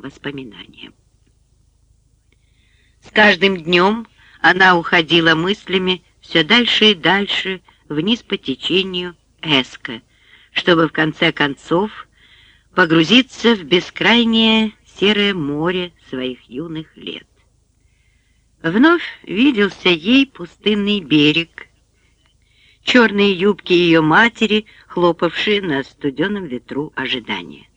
воспоминаниям. С каждым днем она уходила мыслями все дальше и дальше вниз по течению Эска, чтобы в конце концов погрузиться в бескрайнее серое море своих юных лет. Вновь виделся ей пустынный берег, черные юбки ее матери, хлопавшие на студеном ветру ожидания.